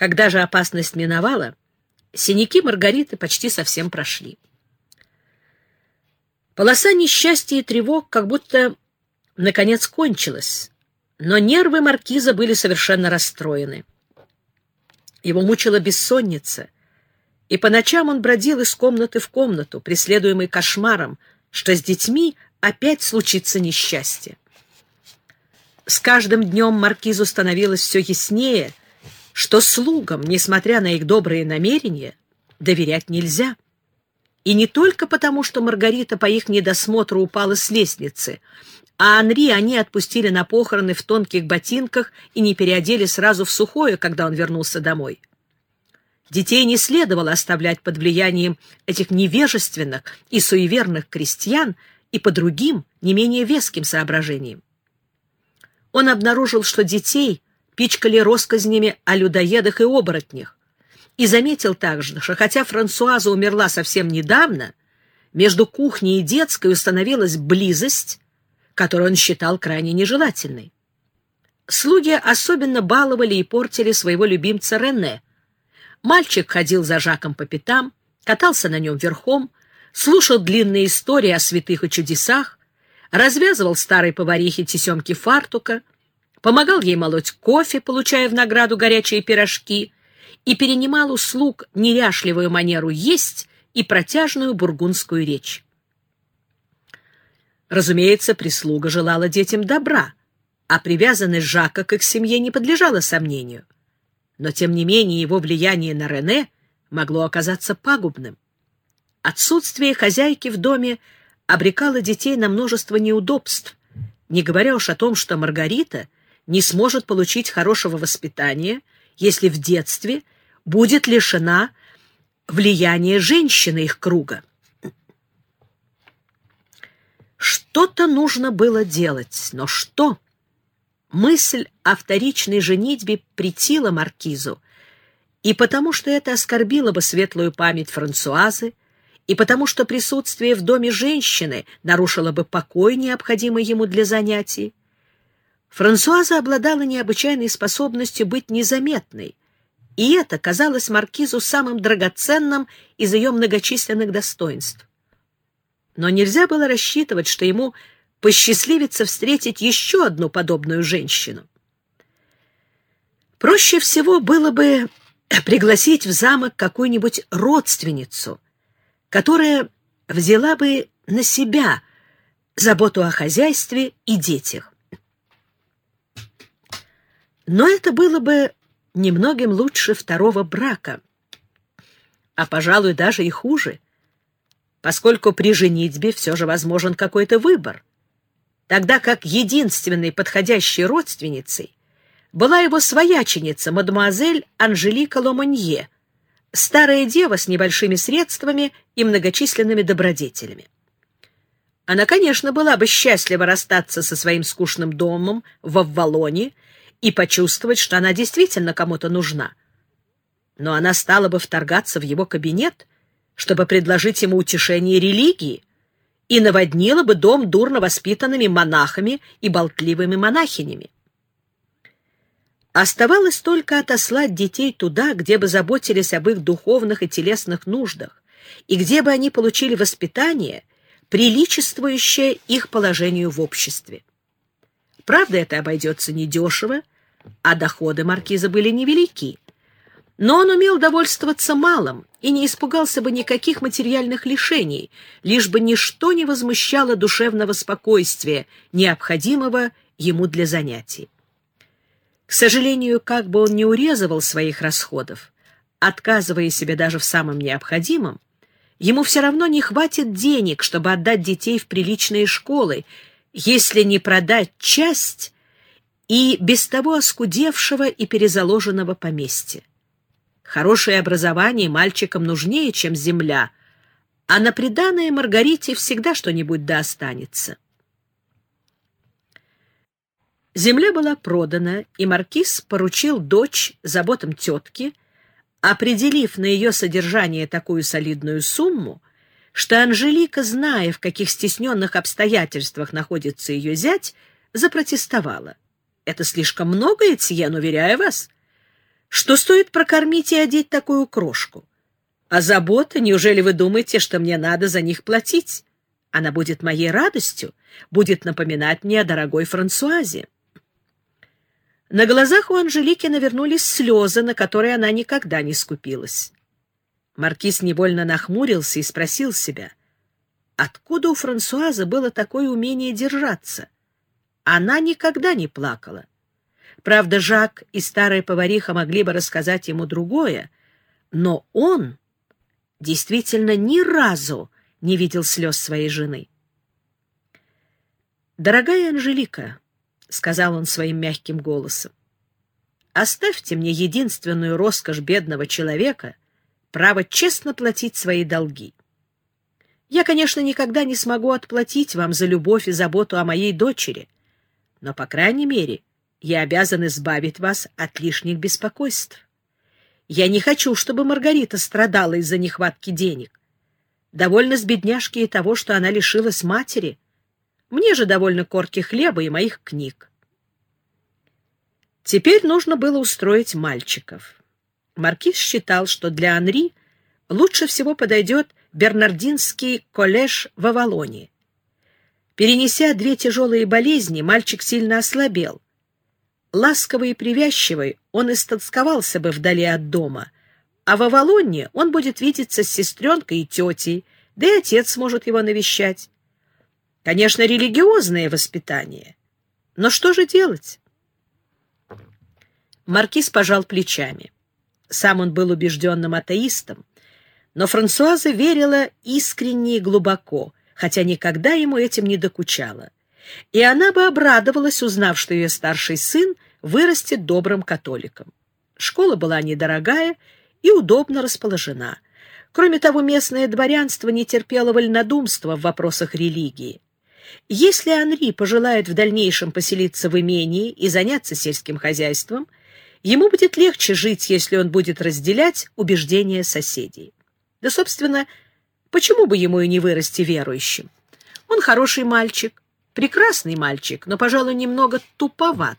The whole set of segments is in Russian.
Когда же опасность миновала, синяки Маргариты почти совсем прошли. Полоса несчастья и тревог как будто наконец кончилась, но нервы маркиза были совершенно расстроены. Его мучила бессонница, и по ночам он бродил из комнаты в комнату, преследуемый кошмаром, что с детьми опять случится несчастье. С каждым днем маркизу становилось все яснее, что слугам, несмотря на их добрые намерения, доверять нельзя. И не только потому, что Маргарита по их недосмотру упала с лестницы, а Анри они отпустили на похороны в тонких ботинках и не переодели сразу в сухое, когда он вернулся домой. Детей не следовало оставлять под влиянием этих невежественных и суеверных крестьян и по другим, не менее веским соображениям. Он обнаружил, что детей пичкали россказнями о людоедах и оборотнях, и заметил также, что хотя Франсуаза умерла совсем недавно, между кухней и детской установилась близость, которую он считал крайне нежелательной. Слуги особенно баловали и портили своего любимца Рене. Мальчик ходил за Жаком по пятам, катался на нем верхом, слушал длинные истории о святых и чудесах, развязывал старой поварихе тесемки фартука, помогал ей молоть кофе, получая в награду горячие пирожки, и перенимал услуг неряшливую манеру есть и протяжную бургундскую речь. Разумеется, прислуга желала детям добра, а привязанность Жака к их семье не подлежала сомнению. Но, тем не менее, его влияние на Рене могло оказаться пагубным. Отсутствие хозяйки в доме обрекала детей на множество неудобств, не говоря уж о том, что Маргарита не сможет получить хорошего воспитания, если в детстве будет лишена влияния женщины их круга. Что-то нужно было делать, но что? Мысль о вторичной женитьбе притила маркизу, и потому что это оскорбило бы светлую память Франсуазы, и потому что присутствие в доме женщины нарушило бы покой, необходимый ему для занятий. Франсуаза обладала необычайной способностью быть незаметной, и это казалось маркизу самым драгоценным из ее многочисленных достоинств. Но нельзя было рассчитывать, что ему посчастливится встретить еще одну подобную женщину. Проще всего было бы пригласить в замок какую-нибудь родственницу — которая взяла бы на себя заботу о хозяйстве и детях. Но это было бы немногим лучше второго брака, а, пожалуй, даже и хуже, поскольку при женитьбе все же возможен какой-то выбор, тогда как единственной подходящей родственницей была его свояченица, мадемуазель Анжелика Ломанье, старая дева с небольшими средствами и многочисленными добродетелями. Она, конечно, была бы счастлива расстаться со своим скучным домом в Аввалоне и почувствовать, что она действительно кому-то нужна. Но она стала бы вторгаться в его кабинет, чтобы предложить ему утешение религии, и наводнила бы дом дурно воспитанными монахами и болтливыми монахинями. Оставалось только отослать детей туда, где бы заботились об их духовных и телесных нуждах, и где бы они получили воспитание, приличествующее их положению в обществе. Правда, это обойдется недешево, а доходы маркиза были невелики. Но он умел довольствоваться малым и не испугался бы никаких материальных лишений, лишь бы ничто не возмущало душевного спокойствия, необходимого ему для занятий. К сожалению, как бы он ни урезывал своих расходов, отказывая себе даже в самом необходимом, ему все равно не хватит денег, чтобы отдать детей в приличные школы, если не продать часть и без того оскудевшего и перезаложенного поместья. Хорошее образование мальчикам нужнее, чем земля, а на приданное Маргарите всегда что-нибудь да останется. Земля была продана, и маркиз поручил дочь заботам тетки, определив на ее содержание такую солидную сумму, что Анжелика, зная, в каких стесненных обстоятельствах находится ее зять, запротестовала. «Это слишком много, Этьен, уверяю вас. Что стоит прокормить и одеть такую крошку? А забота, неужели вы думаете, что мне надо за них платить? Она будет моей радостью, будет напоминать мне о дорогой Франсуазе. На глазах у Анжелики навернулись слезы, на которые она никогда не скупилась. Маркиз невольно нахмурился и спросил себя, откуда у Франсуазы было такое умение держаться? Она никогда не плакала. Правда, Жак и старая повариха могли бы рассказать ему другое, но он действительно ни разу не видел слез своей жены. «Дорогая Анжелика», — сказал он своим мягким голосом. «Оставьте мне единственную роскошь бедного человека — право честно платить свои долги. Я, конечно, никогда не смогу отплатить вам за любовь и заботу о моей дочери, но, по крайней мере, я обязан избавить вас от лишних беспокойств. Я не хочу, чтобы Маргарита страдала из-за нехватки денег. Довольно с бедняжки и того, что она лишилась матери — мне же довольно корки хлеба и моих книг. Теперь нужно было устроить мальчиков. Маркиз считал, что для Анри лучше всего подойдет Бернардинский коллеж в Авалоне. Перенеся две тяжелые болезни, мальчик сильно ослабел. Ласковый и привязчивый он истосковался бы вдали от дома, а в Авалоне он будет видеться с сестренкой и тетей, да и отец сможет его навещать. Конечно, религиозное воспитание. Но что же делать? Маркиз пожал плечами. Сам он был убежденным атеистом, но Франсуаза верила искренне и глубоко, хотя никогда ему этим не докучала. И она бы обрадовалась, узнав, что ее старший сын вырастет добрым католиком. Школа была недорогая и удобно расположена. Кроме того, местное дворянство не терпело вольнодумства в вопросах религии. Если Анри пожелает в дальнейшем поселиться в имении и заняться сельским хозяйством, ему будет легче жить, если он будет разделять убеждения соседей. Да, собственно, почему бы ему и не вырасти верующим? Он хороший мальчик, прекрасный мальчик, но, пожалуй, немного туповат.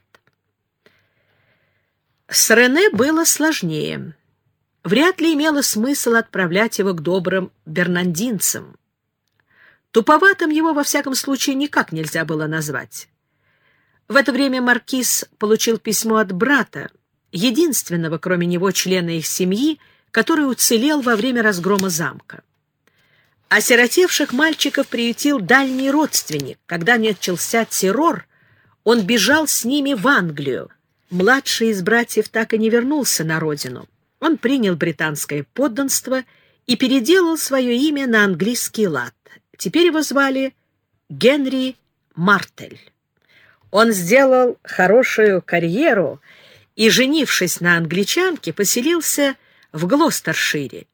С Рене было сложнее. Вряд ли имело смысл отправлять его к добрым бернандинцам. Туповатым его, во всяком случае, никак нельзя было назвать. В это время маркиз получил письмо от брата, единственного, кроме него, члена их семьи, который уцелел во время разгрома замка. Осиротевших мальчиков приютил дальний родственник. Когда начался террор, он бежал с ними в Англию. Младший из братьев так и не вернулся на родину. Он принял британское подданство и переделал свое имя на английский лад. Теперь его звали Генри Мартель. Он сделал хорошую карьеру и, женившись на англичанке, поселился в Глостершире.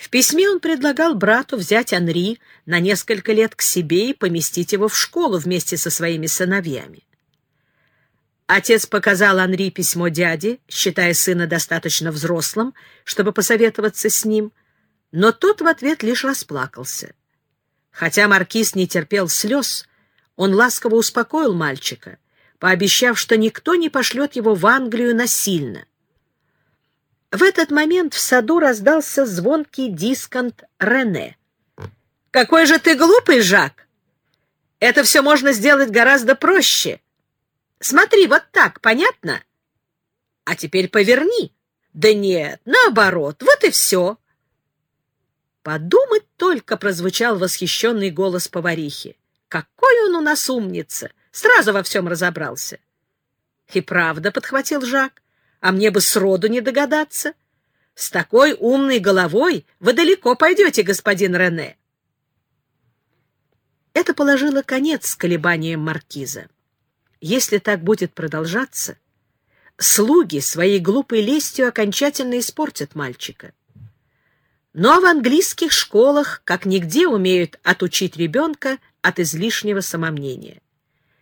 В письме он предлагал брату взять Анри на несколько лет к себе и поместить его в школу вместе со своими сыновьями. Отец показал Анри письмо дяде, считая сына достаточно взрослым, чтобы посоветоваться с ним, но тот в ответ лишь расплакался. Хотя маркиз не терпел слез, он ласково успокоил мальчика, пообещав, что никто не пошлет его в Англию насильно. В этот момент в саду раздался звонкий дисконт Рене. «Какой же ты глупый, Жак! Это все можно сделать гораздо проще. Смотри, вот так, понятно? А теперь поверни. Да нет, наоборот, вот и все. Подумать только прозвучал восхищенный голос поварихи. Какой он у нас умница! Сразу во всем разобрался. И правда, — подхватил Жак, — а мне бы сроду не догадаться. С такой умной головой вы далеко пойдете, господин Рене. Это положило конец колебаниям маркиза. Если так будет продолжаться, слуги своей глупой лестью окончательно испортят мальчика. Но в английских школах как нигде умеют отучить ребенка от излишнего самомнения.